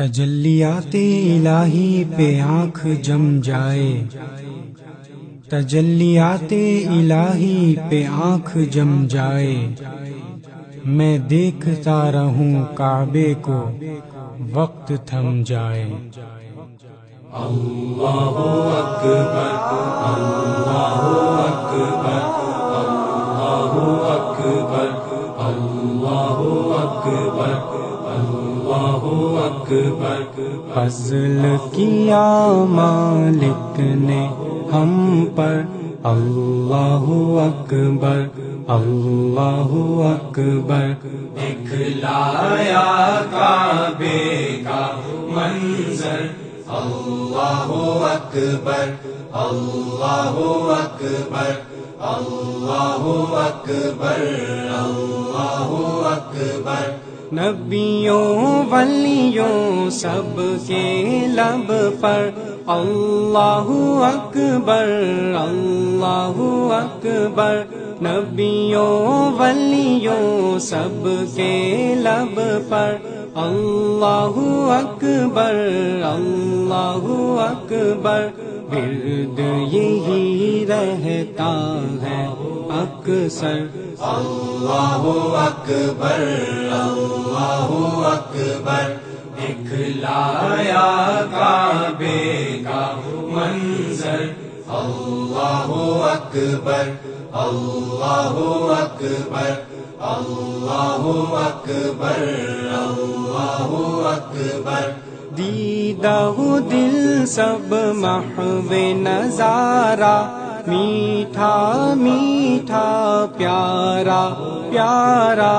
تجلیات الہی پہ آنکھ جم جائے۔ تجلیات الہی پہ آنکھ جم جائے۔ میں دیکھتا رہوں کعبے کو، وقت تھم جائے۔ اللہ اکبر، اللہ فضل کیا مالک نے ہم پر؟ اللہ اکبر اللہ اکبر۔ دکھلایا کعبے کا منظر۔ اللہ اکبر اللہ اکبر اللہ اکبر، اللہ نبیوں، ولیوں، سب کے لب پر۔ اللہ اکبر اللہ اکبر۔ نبیوں، ولیوں، سب کے لب پر۔ اللہ اکبر اللہ اکبر۔ ورد یہی رہتا ہے اکثر۔ اللہ اکبر اللہ اکبر دکھلایا کعبے کا منظر اللہ اکبر اللہ اکبر اللہ اکبر اللہ اکبر دیدہ دل سب محو نظارہ میٹھا میٹھا پیارا پیارا،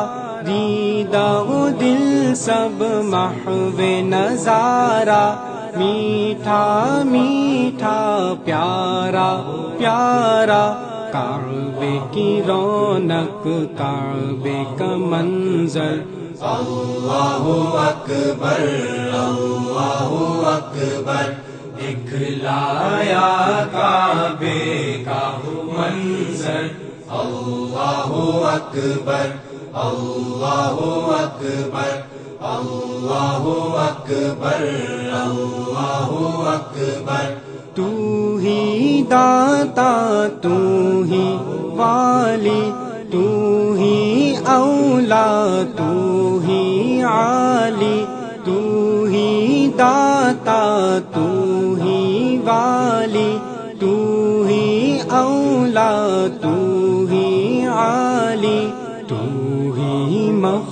دیدہ دل سب محو نظارہ میٹھا میٹھا، پیارا پیارا، کعبے کی رونق، کعبے کا منظر۔ اللہ اکبر اللہ اکبر، دکھلایا کعبے کا منظر۔ اللہ اکبر اللہ اکبر اللہ اکبر اللہ اکبر تو ہی داتا تو ہی والی تو ہی اولا تو ہی عالی تو ہی داتا تو ہی والی تو ہی اولا تو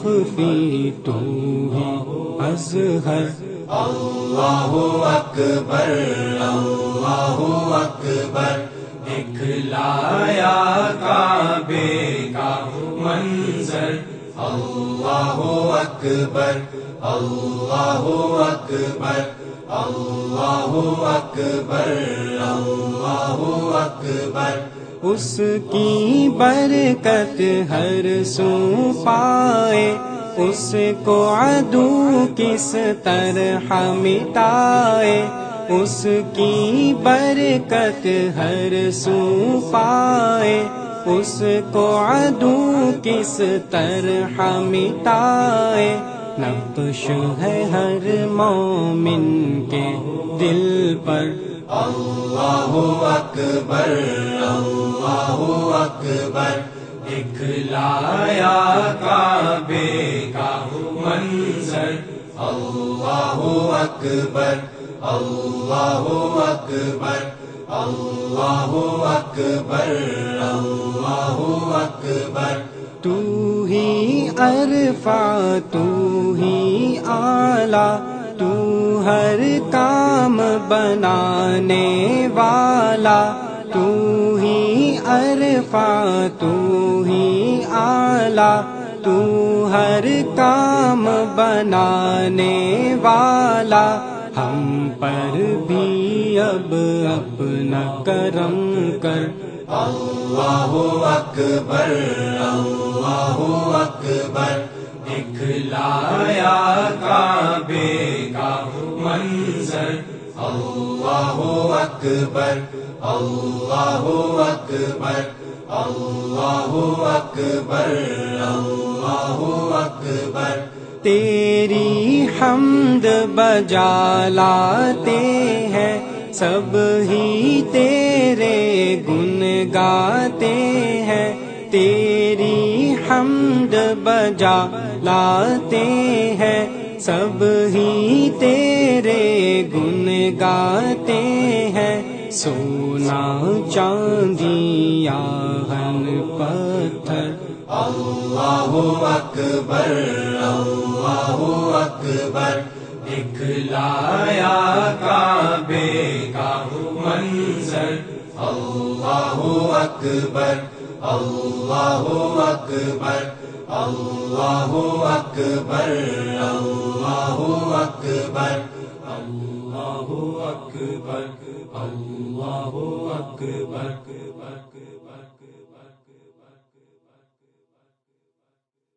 مخفی تو ہی ازہر اللہ اکبر اللہ اکبر، دکھلایا کعبے کا منظر۔ اللہ اکبر اللہ اکبر اللہ اکبر اللہ اکبر۔ اس کی برکت ہر سو پائے، اس کو عدو کس طرح مٹائے؟ اس کی برکت ہر سو پائے، اس کو عدو کس طرح مٹائے؟ نقش ہے ہر مومن کے دل پر اللہ اکبر اللہ اکبر دکھلایا کعبے کا منظر اللہ اکبر اللہ اکبر اللہ اکبر اللہ اکبر تو ہی عرفا تو ہی آلہ تو ہر کام بنانے والا تو ہی عرفا تو ہی آلہ تو ہر کام بنانے والا ہم پر بھی اب اپنا کرم کر۔ اللہ اکبر اللہ اکبر، دکھلایا کعبے کا منظر اللہ اکبر اللہ اکبر اللہ اکبر اللہ اکبر تیری حمد بجا لاتے ہیں، سب ہی تیرے گن گاتے ہیں۔ تیری حمد بجا لاتے ہیں سب ہی تیرے گن گاتے ہیں۔ سونا چاندی آہن پتھر۔ اللہ اکبر اللہ اکبر۔ دکھلایا کعبے کا منظر۔ اللہ اکبر اللہ اکبر۔ اللہ اکبر اللہ اکبر اللہ اکبر اللہ اکبر